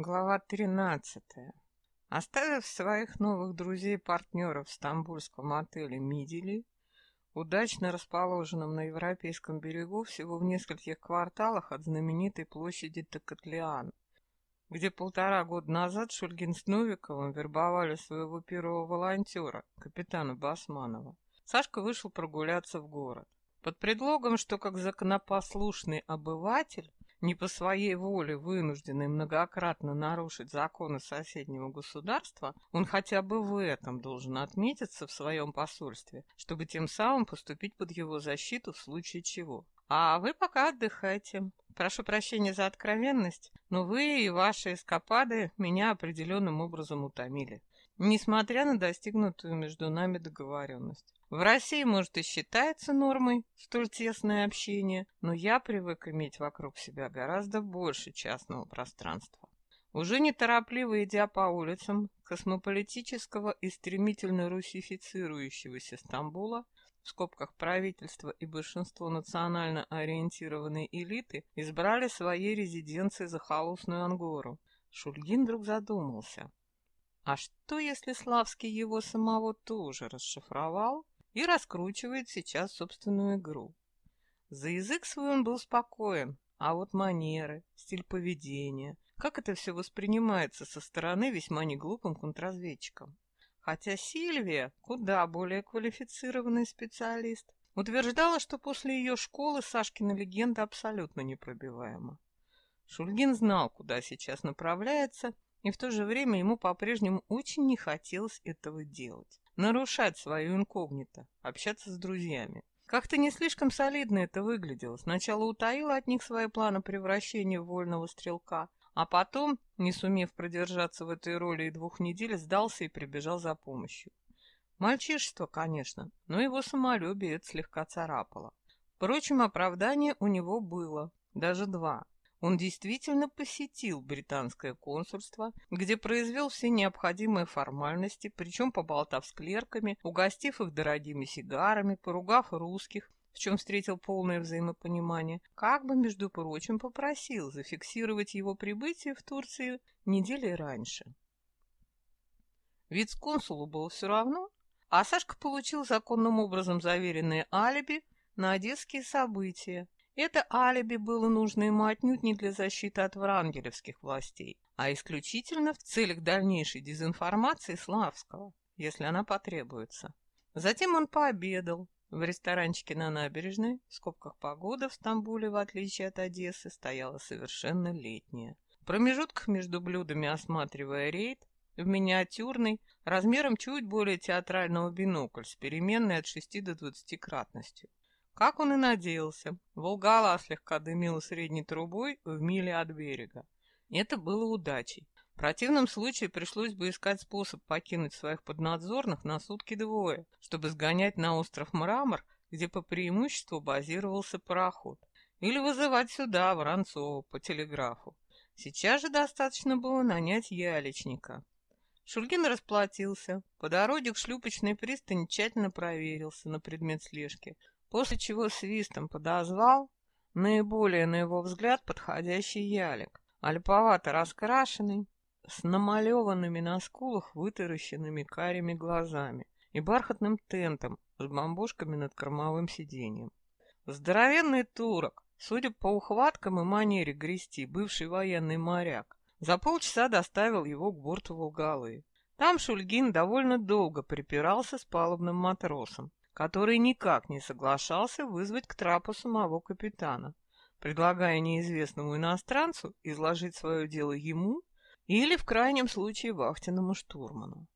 Глава 13. Оставив своих новых друзей-партнеров в стамбульском отеле «Мидели», удачно расположенном на Европейском берегу всего в нескольких кварталах от знаменитой площади Токатлиан, где полтора года назад Шульгин с Новиковым вербовали своего первого волонтера, капитана Басманова, Сашка вышел прогуляться в город. Под предлогом, что как законопослушный обыватель не по своей воле вынужденный многократно нарушить законы соседнего государства, он хотя бы в этом должен отметиться в своем посольстве, чтобы тем самым поступить под его защиту в случае чего. А вы пока отдыхайте. Прошу прощения за откровенность, но вы и ваши эскапады меня определенным образом утомили, несмотря на достигнутую между нами договоренность. В России, может, и считается нормой столь тесное общение, но я привык иметь вокруг себя гораздо больше частного пространства. Уже неторопливо идя по улицам космополитического и стремительно русифицирующегося Стамбула, в скобках правительства и большинство национально ориентированной элиты избрали своей резиденцией захолустную Ангору, Шульгин вдруг задумался. А что, если Славский его самого тоже расшифровал и раскручивает сейчас собственную игру. За язык свой он был спокоен, а вот манеры, стиль поведения, как это все воспринимается со стороны весьма неглупым контрразведчиком. Хотя Сильвия, куда более квалифицированный специалист, утверждала, что после ее школы Сашкина легенда абсолютно непробиваема. Шульгин знал, куда сейчас направляется, и в то же время ему по-прежнему очень не хотелось этого делать нарушать свою инкогнито, общаться с друзьями. Как-то не слишком солидно это выглядело. Сначала утаила от них свои планы превращения в вольного стрелка, а потом, не сумев продержаться в этой роли и двух недель, сдался и прибежал за помощью. Мальчишество, конечно, но его самолюбие это слегка царапало. Впрочем, оправдание у него было, даже два. Он действительно посетил британское консульство, где произвел все необходимые формальности, причем поболтав с клерками, угостив их дорогими сигарами, поругав русских, в чем встретил полное взаимопонимание, как бы, между прочим, попросил зафиксировать его прибытие в Турцию недели раньше. Вице-консулу было все равно, а Сашка получил законным образом заверенное алиби на одесские события, это алиби было нужно ему отнюдь не для защиты от врангелевских властей, а исключительно в целях дальнейшей дезинформации Славского, если она потребуется. Затем он пообедал в ресторанчике на набережной, в скобках погода в Стамбуле, в отличие от Одессы, стояла совершенно летняя. В промежутках между блюдами осматривая рейд, в миниатюрный, размером чуть более театрального бинокль с переменной от 6 до 20 кратностью. Как он и надеялся, Волгала слегка дымила средней трубой в миле от берега. Это было удачей. В противном случае пришлось бы искать способ покинуть своих поднадзорных на сутки двое, чтобы сгонять на остров Мрамор, где по преимуществу базировался пароход, или вызывать сюда Воронцова по телеграфу. Сейчас же достаточно было нанять яличника. Шульгин расплатился. По дороге к шлюпочной пристани тщательно проверился на предмет слежки после чего свистом подозвал наиболее, на его взгляд, подходящий ялик, альповато раскрашенный, с намалеванными на скулах вытаращенными карими глазами и бархатным тентом с бамбушками над кормовым сиденьем. Здоровенный турок, судя по ухваткам и манере грести, бывший военный моряк, за полчаса доставил его к борту Волгалы. Там Шульгин довольно долго припирался с палубным матросом, который никак не соглашался вызвать к трапу самого капитана, предлагая неизвестному иностранцу изложить свое дело ему или, в крайнем случае, вахтенному штурману.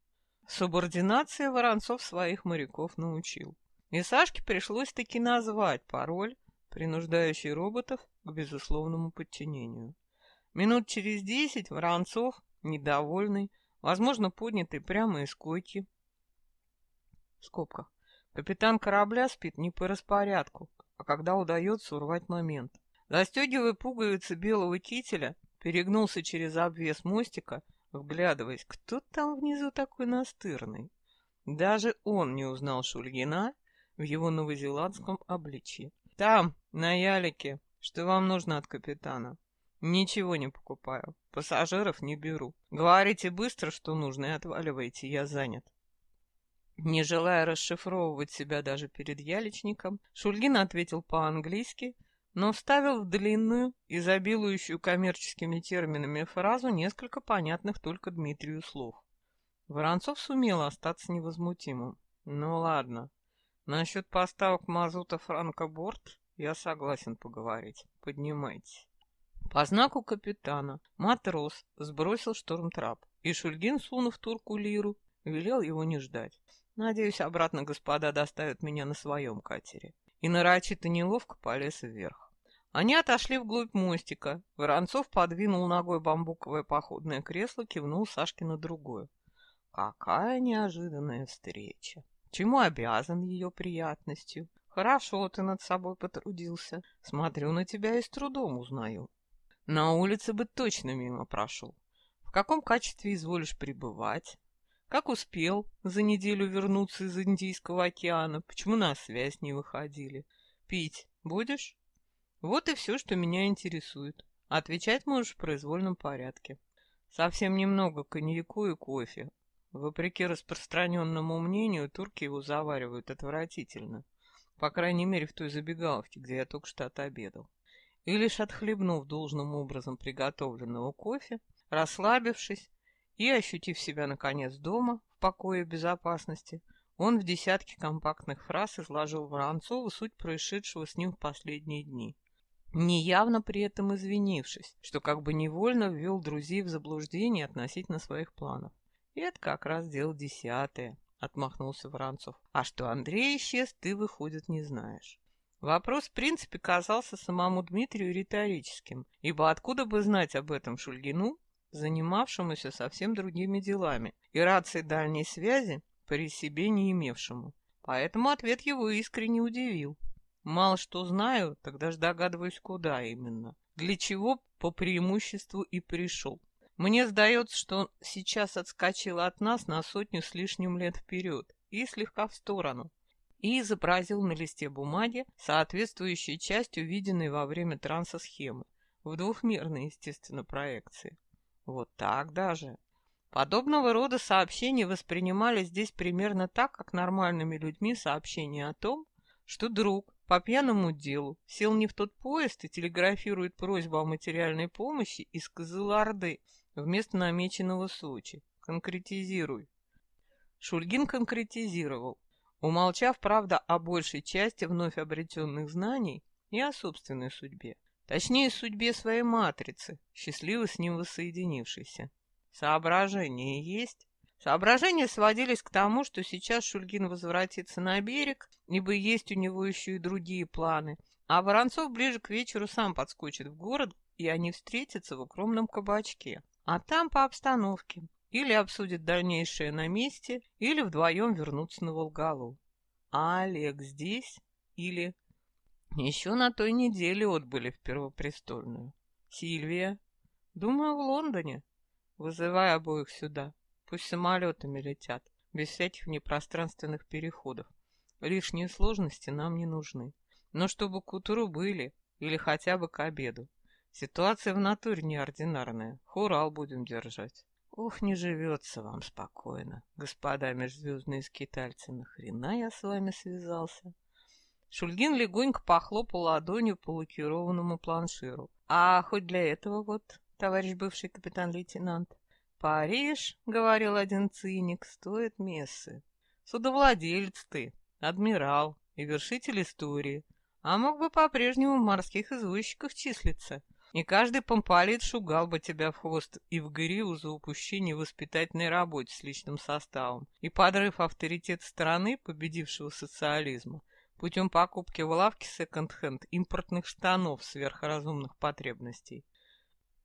Субординация Воронцов своих моряков научил. И Сашке пришлось таки назвать пароль, принуждающий роботов к безусловному подчинению. Минут через десять Воронцов, недовольный, возможно, поднятый прямо из койки, в скобках, Капитан корабля спит не по распорядку, а когда удается урвать момент. Застегивая пуговицы белого кителя, перегнулся через обвес мостика, вглядываясь, кто там внизу такой настырный. Даже он не узнал Шульгина в его новозеландском обличье. «Там, на ялике, что вам нужно от капитана?» Ничего не покупаю. Пассажиров не беру. Говорите быстро, что нужно, и отваливайте, я занят. Не желая расшифровывать себя даже перед яличником, Шульгин ответил по-английски, но вставил в длинную, изобилующую коммерческими терминами фразу несколько понятных только Дмитрию слов. Воронцов сумел остаться невозмутимым. Ну ладно, насчет поставок мазута Франкоборд я согласен поговорить. Поднимайте. По знаку капитана матрос сбросил штормтрап, и Шульгин, сунув турку лиру, велел его не ждать. Надеюсь, обратно господа доставят меня на своем катере. И нарочито неловко полез вверх. Они отошли вглубь мостика. Воронцов подвинул ногой бамбуковое походное кресло, кивнул Сашке на другое. Какая неожиданная встреча! Чему обязан ее приятностью? Хорошо ты над собой потрудился. Смотрю на тебя и с трудом узнаю. На улице бы точно мимо прошел. В каком качестве изволишь пребывать? Как успел за неделю вернуться из Индийского океана? Почему на связь не выходили? Пить будешь? Вот и все, что меня интересует. Отвечать можешь в произвольном порядке. Совсем немного коньяку и кофе. Вопреки распространенному мнению, турки его заваривают отвратительно. По крайней мере, в той забегаловке, где я только что отобедал. И лишь отхлебнув должным образом приготовленного кофе, расслабившись, и, ощутив себя, наконец, дома, в покое и безопасности, он в десятке компактных фраз изложил Воронцову суть происшедшего с ним в последние дни, неявно при этом извинившись, что как бы невольно ввел друзей в заблуждение относительно своих планов. И это как раз дело десятое, — отмахнулся Воронцов. А что Андрей исчез, ты, выходит, не знаешь. Вопрос, в принципе, казался самому Дмитрию риторическим, ибо откуда бы знать об этом Шульгину, занимавшемуся совсем другими делами, и рации дальней связи при себе не имевшему. Поэтому ответ его искренне удивил. Мало что знаю, тогда ж догадываюсь, куда именно. Для чего по преимуществу и пришел. Мне сдается, что он сейчас отскочил от нас на сотню с лишним лет вперед и слегка в сторону, и изобразил на листе бумаги соответствующей часть увиденной во время транса схемы в двухмерной, естественно, проекции. Вот так даже. Подобного рода сообщения воспринимались здесь примерно так, как нормальными людьми сообщения о том, что друг по пьяному делу сел не в тот поезд и телеграфирует просьбу о материальной помощи из Кызылорды вместо намеченного Сочи. Конкретизируй. Шульгин конкретизировал, умолчав, правда, о большей части вновь обретенных знаний и о собственной судьбе. Точнее, судьбе своей матрицы, счастливо с ним воссоединившейся. Соображения есть? Соображения сводились к тому, что сейчас Шульгин возвратится на берег, ибо есть у него еще и другие планы, а Воронцов ближе к вечеру сам подскочит в город, и они встретятся в укромном кабачке. А там по обстановке. Или обсудят дальнейшее на месте, или вдвоем вернутся на Волгалу. А Олег здесь? Или еще на той неделе отбыли в Первопрестольную. Сильвия? Думаю, в Лондоне. Вызывай обоих сюда. Пусть самолетами летят, без всяких непространственных переходов. Лишние сложности нам не нужны. Но чтобы к утру были, или хотя бы к обеду. Ситуация в натуре неординарная. Хурал будем держать. Ох, не живется вам спокойно, господа межзвездные скитальцы. Нахрена я с вами связался? Шульгин легонько похлопал ладонью по лакированному планширу. «А хоть для этого вот, товарищ бывший капитан-лейтенант, Париж, — говорил один циник, — стоит мессы. Судовладелец ты, адмирал и вершитель истории, а мог бы по-прежнему в морских извозчиках числиться. И каждый помпалит шугал бы тебя в хвост и в гриву за упущение воспитательной работе с личным составом и подрыв авторитета страны, победившего социализма, путем покупки в лавке секонд-хенд импортных штанов сверхразумных потребностей.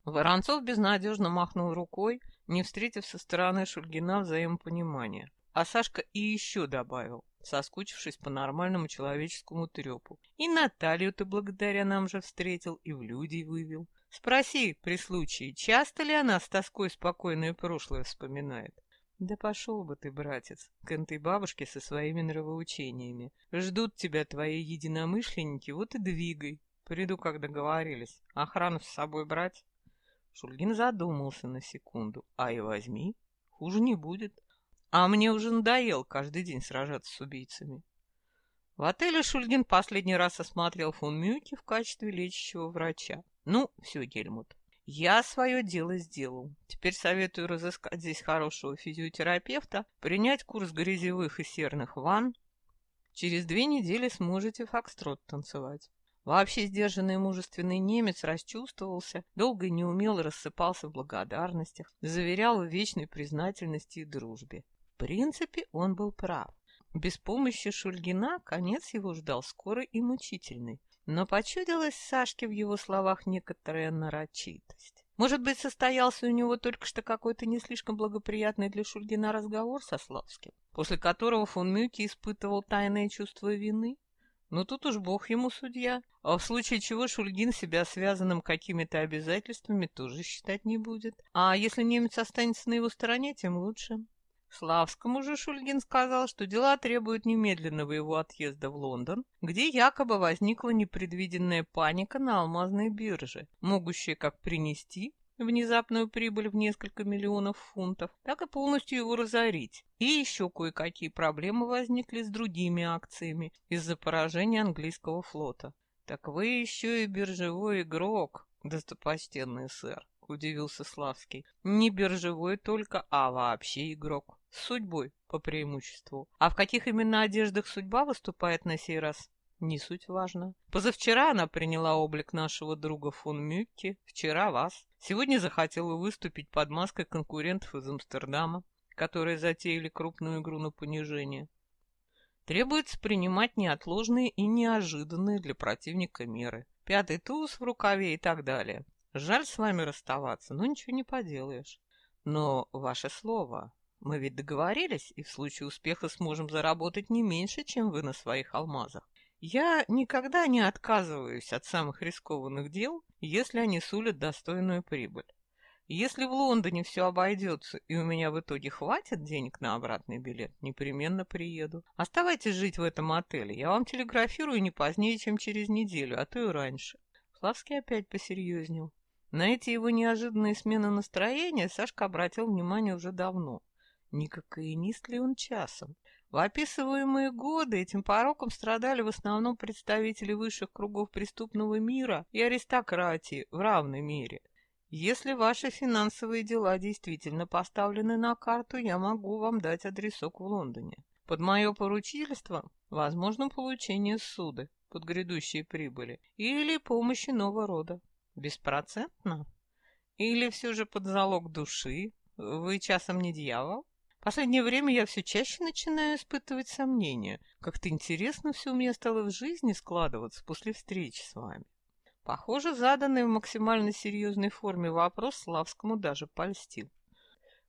Воронцов безнадежно махнул рукой, не встретив со стороны Шульгина взаимопонимания. А Сашка и еще добавил, соскучившись по нормальному человеческому трепу. И Наталью ты благодаря нам же встретил и в люди вывел. Спроси при случае, часто ли она с тоской спокойное прошлое вспоминает. Да пошел бы ты, братец, к этой бабушке со своими нравоучениями. Ждут тебя твои единомышленники, вот и двигай. Приду, как договорились. Охрану с собой брать? Шульгин задумался на секунду. А и возьми, хуже не будет. А мне уже надоело каждый день сражаться с убийцами. В отеле Шульгин последний раз осмотрел фон Мюки в качестве лечащего врача. Ну, все, Гельмут, я свое дело сделал. Теперь советую разыскать здесь хорошего физиотерапевта, принять курс грязевых и серных ванн. Через две недели сможете фокстрот танцевать. Вообще сдержанный мужественный немец расчувствовался, долго и неумело рассыпался в благодарностях, заверял в вечной признательности и дружбе. В принципе, он был прав. Без помощи Шульгина конец его ждал скорый и мучительный. Но почудилась Сашке в его словах некоторая нарочитость. Может быть, состоялся у него только что какой-то не слишком благоприятный для Шульгина разговор со Славским, после которого фон Мюки испытывал тайное чувство вины? Но тут уж бог ему судья, а в случае чего Шульгин себя связанным какими-то обязательствами тоже считать не будет. А если немец останется на его стороне, тем лучше. Славскому же Шульгин сказал, что дела требуют немедленного его отъезда в Лондон, где якобы возникла непредвиденная паника на алмазной бирже, могущая как принести внезапную прибыль в несколько миллионов фунтов, так и полностью его разорить. И еще кое-какие проблемы возникли с другими акциями из-за поражения английского флота. Так вы еще и биржевой игрок, достопочтенный сэр. — удивился Славский. «Не биржевой только, а вообще игрок. С судьбой, по преимуществу. А в каких именно одеждах судьба выступает на сей раз?» Не суть важно. Позавчера она приняла облик нашего друга фон Мюкки, вчера вас. Сегодня захотела выступить под маской конкурентов из Амстердама, которые затеяли крупную игру на понижение. Требуется принимать неотложные и неожиданные для противника меры. Пятый туз в рукаве и так далее. Жаль с вами расставаться, но ничего не поделаешь. Но ваше слово, мы ведь договорились, и в случае успеха сможем заработать не меньше, чем вы на своих алмазах. Я никогда не отказываюсь от самых рискованных дел, если они сулят достойную прибыль. Если в Лондоне все обойдется, и у меня в итоге хватит денег на обратный билет, непременно приеду. Оставайтесь жить в этом отеле. Я вам телеграфирую не позднее, чем через неделю, а то и раньше. Славский опять посерьезнел. На эти его неожиданные смены настроения Сашка обратил внимание уже давно. Не кокаинист ли он часом? В описываемые годы этим пороком страдали в основном представители высших кругов преступного мира и аристократии в равной мере. Если ваши финансовые дела действительно поставлены на карту, я могу вам дать адресок в Лондоне. Под мое поручительство возможно получение суды под грядущие прибыли или помощи нового рода. Беспроцентно? Или все же под залог души? Вы часом не дьявол? Последнее время я все чаще начинаю испытывать сомнения. Как-то интересно все у меня стало в жизни складываться после встречи с вами. Похоже, заданный в максимально серьезной форме вопрос Славскому даже польстил.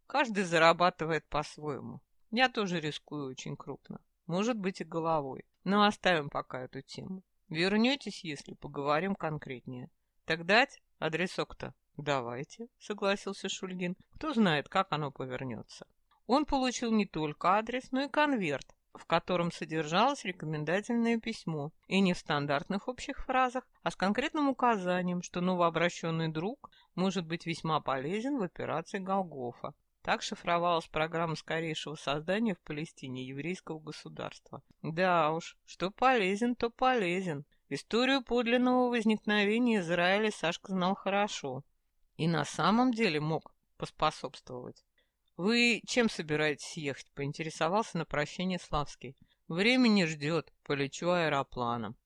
Каждый зарабатывает по-своему. Я тоже рискую очень крупно. Может быть и головой. Но оставим пока эту тему. Вернетесь, если поговорим конкретнее. Так дать адресок-то? Давайте, согласился Шульгин. Кто знает, как оно повернется. Он получил не только адрес, но и конверт, в котором содержалось рекомендательное письмо, и не в стандартных общих фразах, а с конкретным указанием, что новообращенный друг может быть весьма полезен в операции Голгофа. Так шифровалась программа скорейшего создания в Палестине еврейского государства. Да уж, что полезен, то полезен. Историю подлинного возникновения Израиля Сашка знал хорошо и на самом деле мог поспособствовать. «Вы чем собираетесь ехать?» — поинтересовался на прощение Славский. «Время не ждет, полечу аэропланом».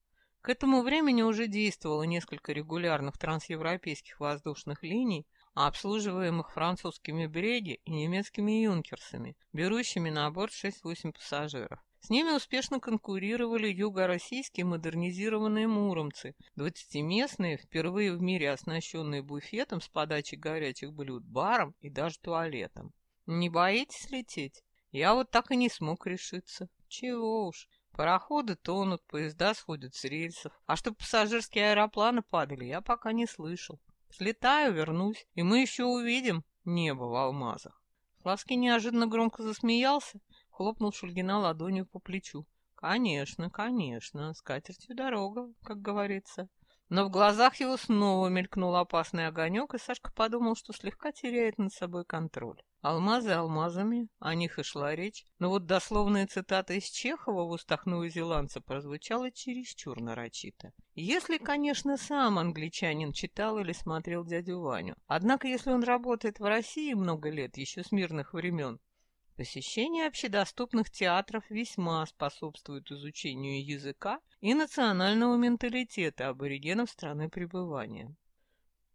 К этому времени уже действовало несколько регулярных трансевропейских воздушных линий, обслуживаемых французскими бреги и немецкими юнкерсами, берущими на борт 6-8 пассажиров. С ними успешно конкурировали юго-российские модернизированные муромцы, двадцатиместные, впервые в мире оснащенные буфетом с подачей горячих блюд, баром и даже туалетом. Не боитесь лететь? Я вот так и не смог решиться. Чего уж, пароходы тонут, поезда сходят с рельсов, а что пассажирские аэропланы падали, я пока не слышал. Слетаю, вернусь, и мы еще увидим небо в алмазах. Славский неожиданно громко засмеялся, хлопнул Шульгина ладонью по плечу. «Конечно, конечно, с катертью дорога, как говорится. Но в глазах его снова мелькнул опасный огонек, и Сашка подумал, что слегка теряет над собой контроль. Алмазы алмазами, о них и шла речь, но вот дословная цитата из Чехова в устах новозеландца прозвучала чересчур нарочито. Если, конечно, сам англичанин читал или смотрел дядю Ваню. Однако, если он работает в России много лет, еще с мирных времен, Посещение общедоступных театров весьма способствует изучению языка и национального менталитета аборигенов страны пребывания.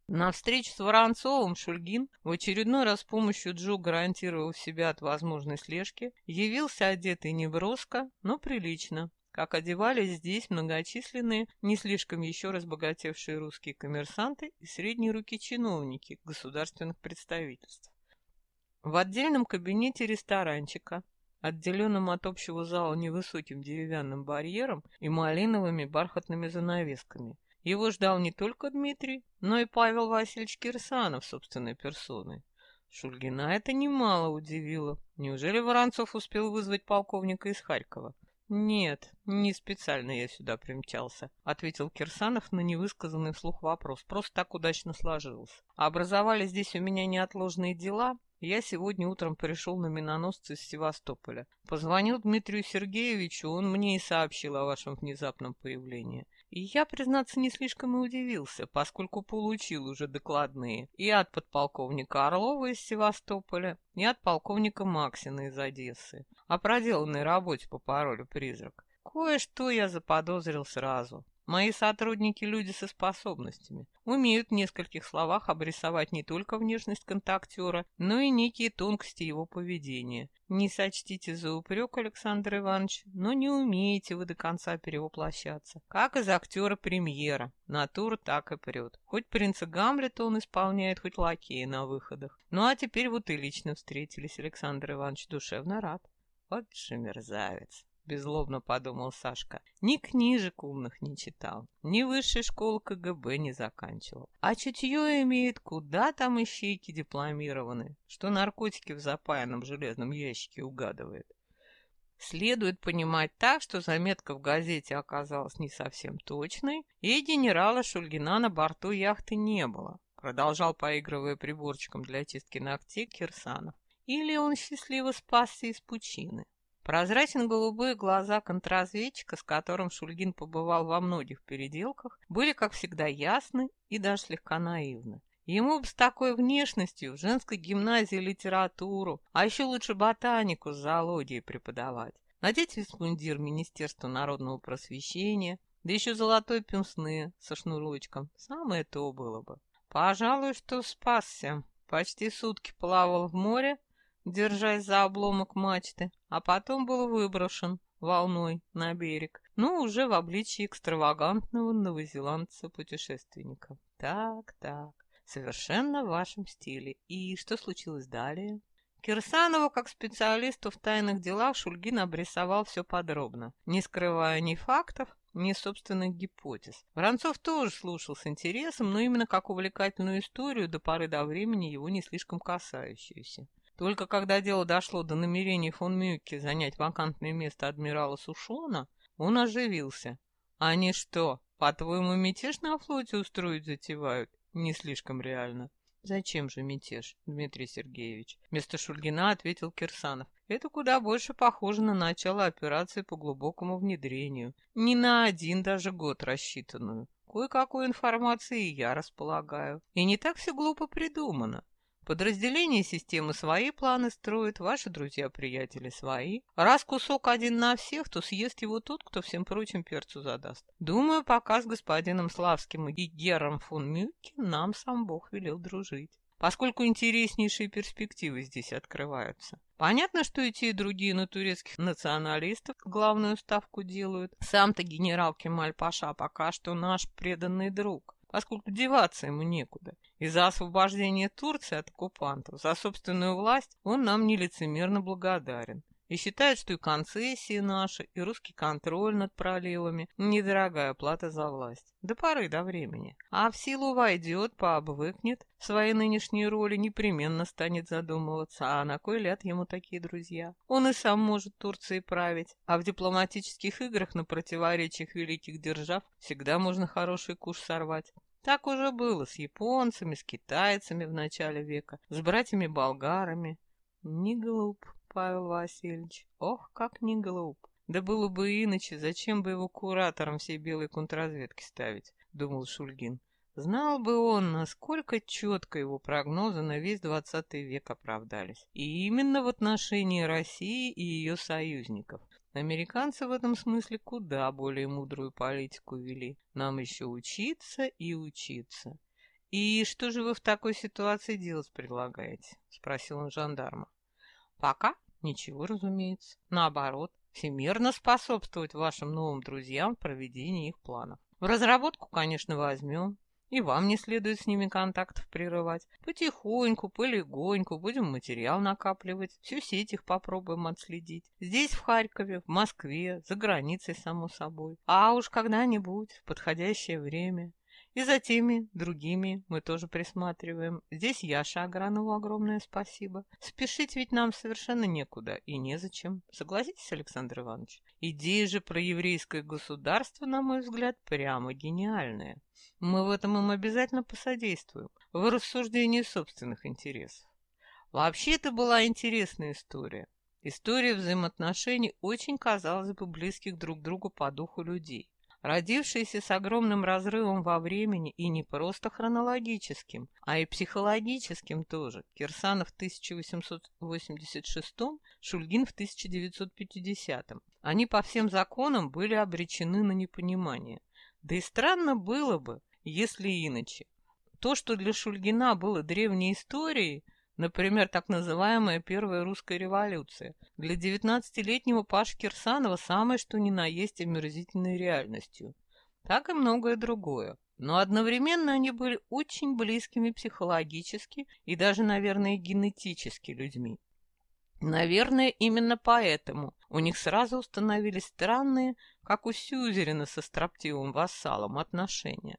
На встречу с Воронцовым Шульгин, в очередной раз с помощью Джо гарантировав себя от возможной слежки, явился одетый неброско, но прилично, как одевались здесь многочисленные, не слишком еще разбогатевшие русские коммерсанты и средние руки чиновники государственных представительств. В отдельном кабинете ресторанчика, отделенном от общего зала невысоким деревянным барьером и малиновыми бархатными занавесками, его ждал не только Дмитрий, но и Павел Васильевич Кирсанов собственной персоной. Шульгина это немало удивило. Неужели Воронцов успел вызвать полковника из Харькова? «Нет, не специально я сюда примчался», — ответил Кирсанов на невысказанный вслух вопрос. «Просто так удачно сложилось. Образовали здесь у меня неотложные дела, я сегодня утром пришел на миноносце из Севастополя. Позвонил Дмитрию Сергеевичу, он мне и сообщил о вашем внезапном появлении. И я, признаться, не слишком и удивился, поскольку получил уже докладные и от подполковника Орлова из Севастополя, и от полковника Максина из Одессы о проделанной работе по паролю «Призрак». Кое-что я заподозрил сразу. Мои сотрудники – люди со способностями. Умеют в нескольких словах обрисовать не только внешность контактера, но и некие тонкости его поведения. Не сочтите за упрек, Александр Иванович, но не умеете вы до конца перевоплощаться. Как из актера премьера. Натура так и прет. Хоть принца Гамлета он исполняет, хоть лакея на выходах. Ну а теперь вот и лично встретились, Александр Иванович, душевно рад. Вот же мерзавец беззлобно подумал Сашка. Ни книжек умных не читал, ни высшей школы КГБ не заканчивал. А чутье имеет куда там ищейки дипломированы, что наркотики в запаянном железном ящике угадывает. Следует понимать так, что заметка в газете оказалась не совсем точной, и генерала Шульгина на борту яхты не было, продолжал, поигрывая приборчиком для очистки ногтей, Кирсанов. Или он счастливо спасся из пучины. Прозрачно-голубые глаза контрразведчика, с которым Шульгин побывал во многих переделках, были, как всегда, ясны и даже слегка наивны. Ему бы с такой внешностью в женской гимназии литературу, а еще лучше ботанику с зоологией преподавать. Надеть висмундир Министерства народного просвещения, да еще золотой пенсны со шнурочком. Самое то было бы. Пожалуй, что спасся. Почти сутки плавал в море, держась за обломок мачты, а потом был выброшен волной на берег, но уже в обличии экстравагантного новозеландца-путешественника. Так, так, совершенно в вашем стиле. И что случилось далее? Кирсанову, как специалисту в тайных делах, Шульгин обрисовал все подробно, не скрывая ни фактов, ни собственных гипотез. Воронцов тоже слушал с интересом, но именно как увлекательную историю до поры до времени его не слишком касающуюся. Только когда дело дошло до намерений фон Мюкке занять вакантное место адмирала Сушона, он оживился. «Они что, по-твоему, мятеж на флоте устроить затевают?» «Не слишком реально». «Зачем же мятеж, Дмитрий Сергеевич?» Вместо Шульгина ответил Кирсанов. «Это куда больше похоже на начало операции по глубокому внедрению. Не на один даже год рассчитанную. Кое-какой информации я располагаю. И не так все глупо придумано. Подразделения системы свои планы строят, ваши друзья-приятели свои. Раз кусок один на всех, то съест его тот, кто всем прочим перцу задаст. Думаю, пока с господином Славским и Гером фон Мюкки нам сам Бог велел дружить поскольку интереснейшие перспективы здесь открываются. Понятно, что и те, и другие на турецких националистов главную ставку делают. Сам-то генерал Кемаль-Паша пока что наш преданный друг поскольку деваться ему некуда. И за освобождение Турции от оккупантов, за собственную власть он нам нелицемерно благодарен. И считают, что и концессии наши, и русский контроль над проливами – недорогая плата за власть. До поры до времени. А в силу войдет, пообвыкнет, в своей нынешней роли непременно станет задумываться, а на кой ляд ему такие друзья? Он и сам может Турцией править, а в дипломатических играх на противоречиях великих держав всегда можно хороший куш сорвать. Так уже было с японцами, с китайцами в начале века, с братьями-болгарами. Не глуп, Павел Васильевич, ох, как не глуп. Да было бы иначе, зачем бы его куратором всей белой контрразведки ставить, думал Шульгин. Знал бы он, насколько четко его прогнозы на весь двадцатый век оправдались. И именно в отношении России и ее союзников. Американцы в этом смысле куда более мудрую политику вели. Нам еще учиться и учиться. «И что же вы в такой ситуации делать предлагаете?» — спросил он жандарма. «Пока ничего, разумеется. Наоборот, всемирно способствовать вашим новым друзьям в проведении их планов. В разработку, конечно, возьмем, и вам не следует с ними контактов прерывать. Потихоньку, полегоньку будем материал накапливать, всю сеть их попробуем отследить. Здесь, в Харькове, в Москве, за границей, само собой. А уж когда-нибудь, в подходящее время, и за теми, другими мы тоже присматриваем. Здесь Яша Агранову огромное спасибо. Спешить ведь нам совершенно некуда и незачем. Согласитесь, Александр Иванович? Идея же про еврейское государство, на мой взгляд, прямо гениальная. Мы в этом им обязательно посодействуем, в рассуждении собственных интересов. Вообще это была интересная история. История взаимоотношений очень, казалось бы, близких друг другу по духу людей родившийся с огромным разрывом во времени и не просто хронологическим, а и психологическим тоже. Кирсанов в 1886, Шульгин в 1950. Они по всем законам были обречены на непонимание. Да и странно было бы, если иначе. То, что для Шульгина было древней историей, Например, так называемая Первая русская революция. Для девятнадцатилетнего Паши Кирсанова самое что ни на есть омерзительной реальностью. Так и многое другое. Но одновременно они были очень близкими психологически и даже, наверное, генетически людьми. Наверное, именно поэтому у них сразу установились странные, как у Сюзерина со строптивым вассалом, отношения.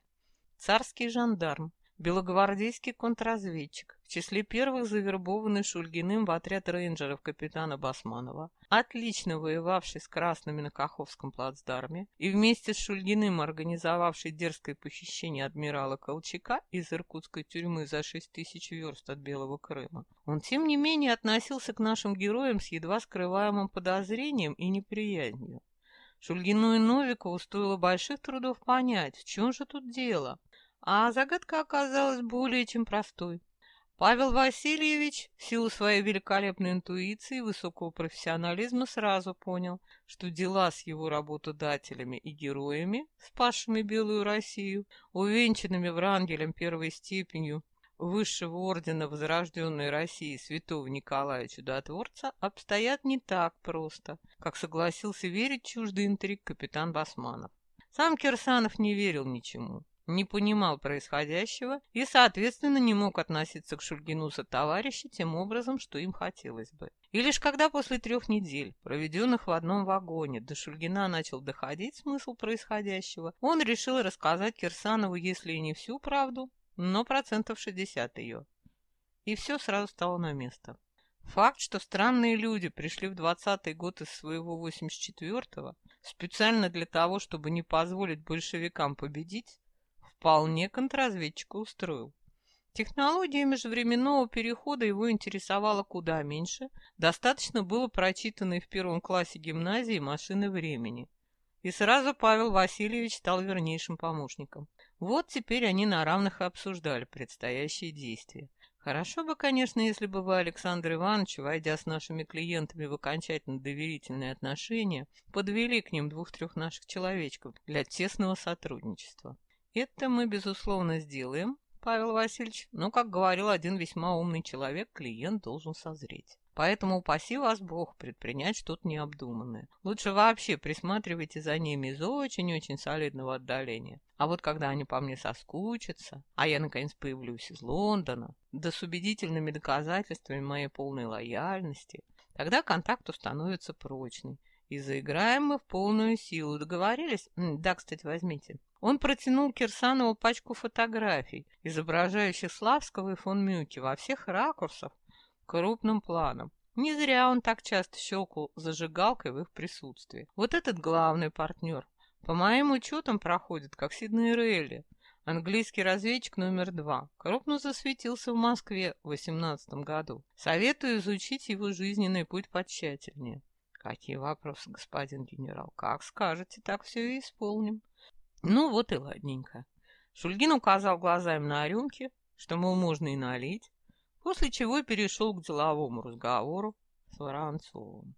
Царский жандарм, белогвардейский контрразведчик, в числе первых завербованный Шульгиным в отряд рейнджеров капитана Басманова, отлично воевавший с красными на Каховском плацдарме и вместе с Шульгиным организовавший дерзкое похищение адмирала Колчака из иркутской тюрьмы за шесть тысяч верст от Белого Крыма. Он, тем не менее, относился к нашим героям с едва скрываемым подозрением и неприязнью. Шульгину и Новикову стоило больших трудов понять, в чем же тут дело. А загадка оказалась более чем простой. Павел Васильевич, в силу своей великолепной интуиции и высокого профессионализма, сразу понял, что дела с его работодателями и героями, спасшими Белую Россию, увенчанными Врангелем первой степенью высшего ордена возрожденной России святого Николая Чудотворца, обстоят не так просто, как согласился верить чуждый интриг капитан Басманов. Сам Кирсанов не верил ничему не понимал происходящего и, соответственно, не мог относиться к Шульгину со товарища тем образом, что им хотелось бы. И лишь когда после трех недель, проведенных в одном вагоне, до Шульгина начал доходить смысл происходящего, он решил рассказать Кирсанову, если и не всю правду, но процентов 60 ее. И все сразу стало на место. Факт, что странные люди пришли в 20-й год из своего 84-го специально для того, чтобы не позволить большевикам победить, вполне контрразведчика устроил. Технология межвременного перехода его интересовала куда меньше, достаточно было прочитанной в первом классе гимназии машины времени. И сразу Павел Васильевич стал вернейшим помощником. Вот теперь они на равных обсуждали предстоящие действия. Хорошо бы, конечно, если бы вы, Александр Иванович, войдя с нашими клиентами в окончательно доверительные отношения, подвели к ним двух-трех наших человечков для тесного сотрудничества. Это мы, безусловно, сделаем, Павел Васильевич, но, как говорил один весьма умный человек, клиент должен созреть. Поэтому упаси вас Бог предпринять что-то необдуманное. Лучше вообще присматривайте за ними из очень-очень солидного отдаления. А вот когда они по мне соскучатся, а я наконец появлюсь из Лондона, да с убедительными доказательствами моей полной лояльности, Тогда контакт установится прочный. И заиграем мы в полную силу. Договорились? Да, кстати, возьмите. Он протянул Кирсанову пачку фотографий, изображающих Славского и фон Мюки во всех ракурсах, крупным планом. Не зря он так часто щелкал зажигалкой в их присутствии. Вот этот главный партнер. По моим учетам проходит, как Сиднey Рейли. Английский разведчик номер два. Крупно засветился в Москве в 18 году. Советую изучить его жизненный путь потщательнее. Какие вопросы, господин генерал? Как скажете, так все и исполним. Ну вот и ладненько. Шульгин указал глазами на рюмки, что, мол, можно и налить, после чего перешел к деловому разговору с Воронцовым.